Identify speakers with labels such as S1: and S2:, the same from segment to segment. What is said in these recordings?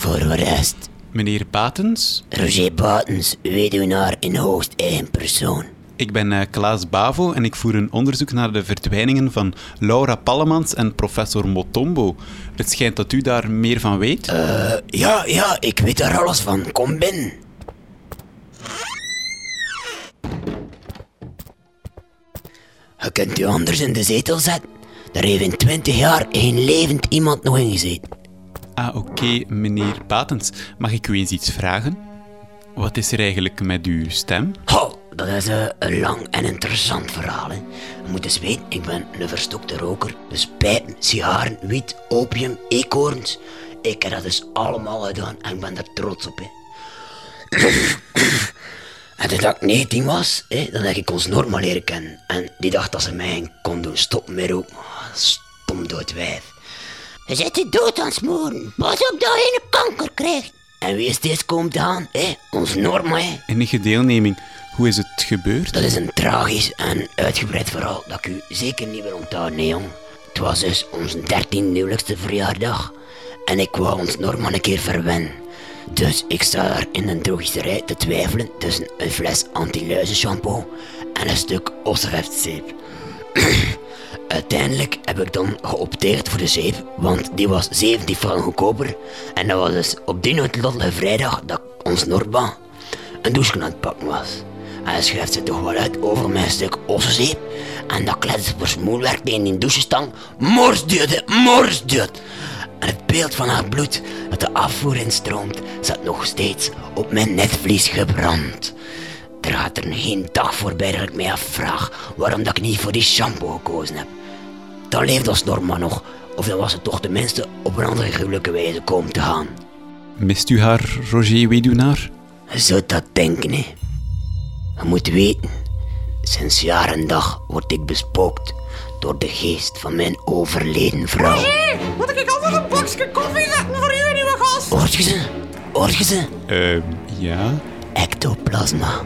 S1: Voor de rest,
S2: Meneer Batens,
S1: Roger Batens, weduwnaar in hoogst eigen persoon.
S2: ik ben eh, Klaas Bavo en ik voer een onderzoek naar de verdwijningen van Laura Pallemans en professor Motombo. Het schijnt dat u daar meer van weet.
S1: Eh, ja, ja, ik weet daar alles van. Kom binnen. Je kunt u anders in de zetel zetten. Daar heeft in twintig jaar geen levend iemand nog in gezeten.
S2: Ah, oké, meneer Batens. Mag ik u eens iets vragen? Wat is er eigenlijk met uw stem?
S1: Ho, dat is eh, een lang en interessant verhaal. Hè. Je moet eens weten, ik ben een verstokte roker. Dus pijpen, sigaren, wiet, opium, eekhoorns. Ik heb dat dus allemaal gedaan en ik ben er trots op. Hè. en toen ik 19 was, hè, dan heb ik ons Norma leren kennen. En die dacht dat ze mij kon doen stoppen met roken. Oh, Stom dood wijf. Je zit je dood aan het smoren. Pas op dat je een kanker krijgt. En wie is deze komen te gaan? Hè? Ons Norma, hè?
S2: Enige deelneming. Hoe is het gebeurd?
S1: Dat is een tragisch en uitgebreid verhaal dat ik u zeker niet wil onthouden, nee, jong. Het was dus onze dertiende huwelijkste verjaardag. En ik wou ons Norman een keer verwennen. Dus ik sta daar in een drogisterij te twijfelen tussen een fles anti shampoo en een stuk osseveftzeep. Uiteindelijk heb ik dan geopteerd voor de zeep, want die was 17 frank goedkoper. En dat was dus op die noodlottige vrijdag dat ons Norba een douche aan het pakken was. En hij schrijft ze toch wel uit over mijn stuk ossenzeep. En dat kletst voor smoelwerk tegen die douchestang. Morsduurde, morsduurt. En het beeld van haar bloed dat de afvoer instroomt, zat nog steeds op mijn netvlies gebrand. Er gaat er geen dag voorbij dat ik mij afvraag waarom dat ik niet voor die shampoo gekozen heb. Dan leefde ons Norma nog, of dan was het toch tenminste op een andere gruwelijke wijze komen te gaan.
S2: Mist u haar, Roger Weduwnaar?
S1: Je zou dat denken, hè. Je moet weten, sinds jaar en dag word ik bespookt door de geest van mijn overleden vrouw.
S3: Hé, moet ik altijd een bakje koffie zetten voor u, nieuwe gast?
S1: Hoort je ze? Hoort je ze?
S2: Eh, ja.
S1: Ectoplasma.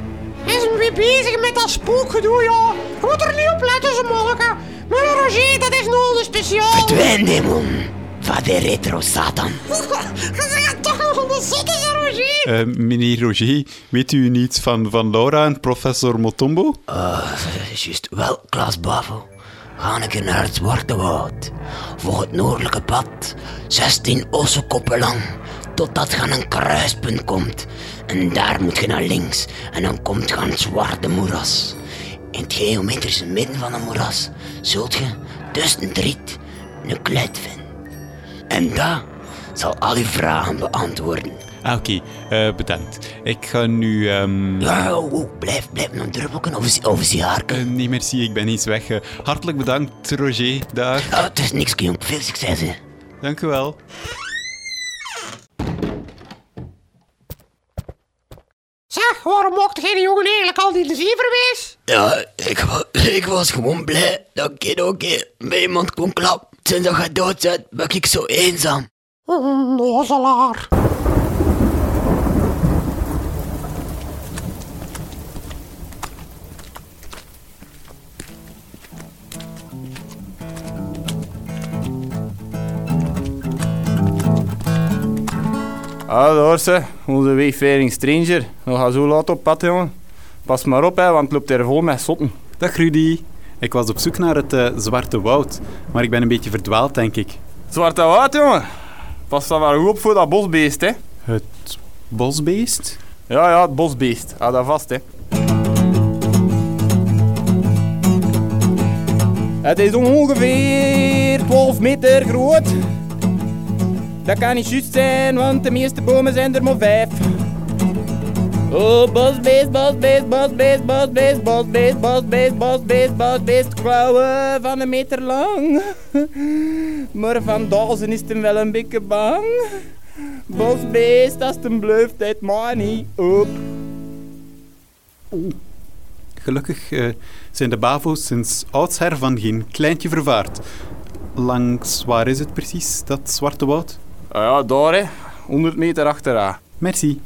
S3: Hij is weer bezig met dat spookgedoe, ja. Je moet er niet op letten, ze molken. Maar Roger, dat is nogal speciaal.
S1: Verdwijn, demon. Vader retro satan.
S3: Je zegt toch nog van de zotte, Roger.
S2: Eh, meneer Roger, weet u niets van, van Laura en professor Motombo?
S1: Uh, juist. Wel, Klaas Bavo. Ga een keer naar het Zwarte Woud. Volg het noordelijke pad. 16 ossenkoppen lang. Totdat je aan een kruispunt komt. En daar moet je naar links. En dan komt je aan het zwarte moeras. In het geometrische midden van het moeras zult je tussen het riet een kluit vinden. En dat zal al uw vragen beantwoorden.
S2: Ah, oké. Eh, bedankt. Ik ga nu... ehm,
S1: Ja, oh, oh, blijf, blijf nog druppelken of, een- of een
S2: eh, nee, merci, ik ben iets weg. Eh, hartelijk bedankt, Roger. Dag.
S1: Ah, het is niks, jong. Veel succes, hè.
S2: Dank u wel.
S3: Mocht geen jongen eigenlijk al die ziever wees?
S1: Ja, ik, ik was gewoon blij dat ik ook keer bij iemand kon klappen. Sinds dat jij dood bent, ben ik zo eenzaam.
S3: Onnozelaar.
S4: Ze, onze wayfaring stranger. Nog gaan zo laat op pad, jongen. Pas maar op, hè, want het loopt er vol met zotten.
S2: Dag Rudy. Ik was op zoek naar het eh, Zwarte Woud, maar ik ben een beetje verdwaald, denk ik.
S4: Zwarte woud, jongen. Pas dan maar goed op voor dat bosbeest, hè.
S2: Het bosbeest?
S4: Ja, ja, het bosbeest. Hou dat vast, hè. Het is ongeveer 12 meter groot. Dat kan niet juist zijn, want de meeste bomen zijn er maar vijf. Oh, bosbeest, bosbeest, bosbeest, bosbeest, bosbeest, bosbeest, bosbeest, bosbeest. Klauwen van een meter lang. Maar van duizend is hem wel een beetje bang. Bosbeest, als hem blijft, het maar niet op.
S2: Gelukkig eh, zijn de bavo's sinds oudsher van geen kleintje vervaard. Langs waar is het precies, dat Zwarte Woud?
S4: Ah ja, daar hè. 100 meter achteraan.
S2: Merci.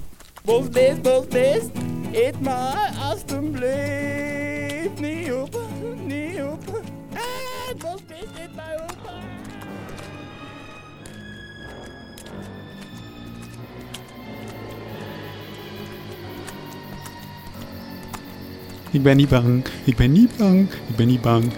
S4: Bosbeest, bosbeest, eet maar alstublieft. Niet op, niet op. Eh, ah, bosbeest, eet maar op.
S2: Ik ben niet bang, ik ben niet bang, ik ben niet bang,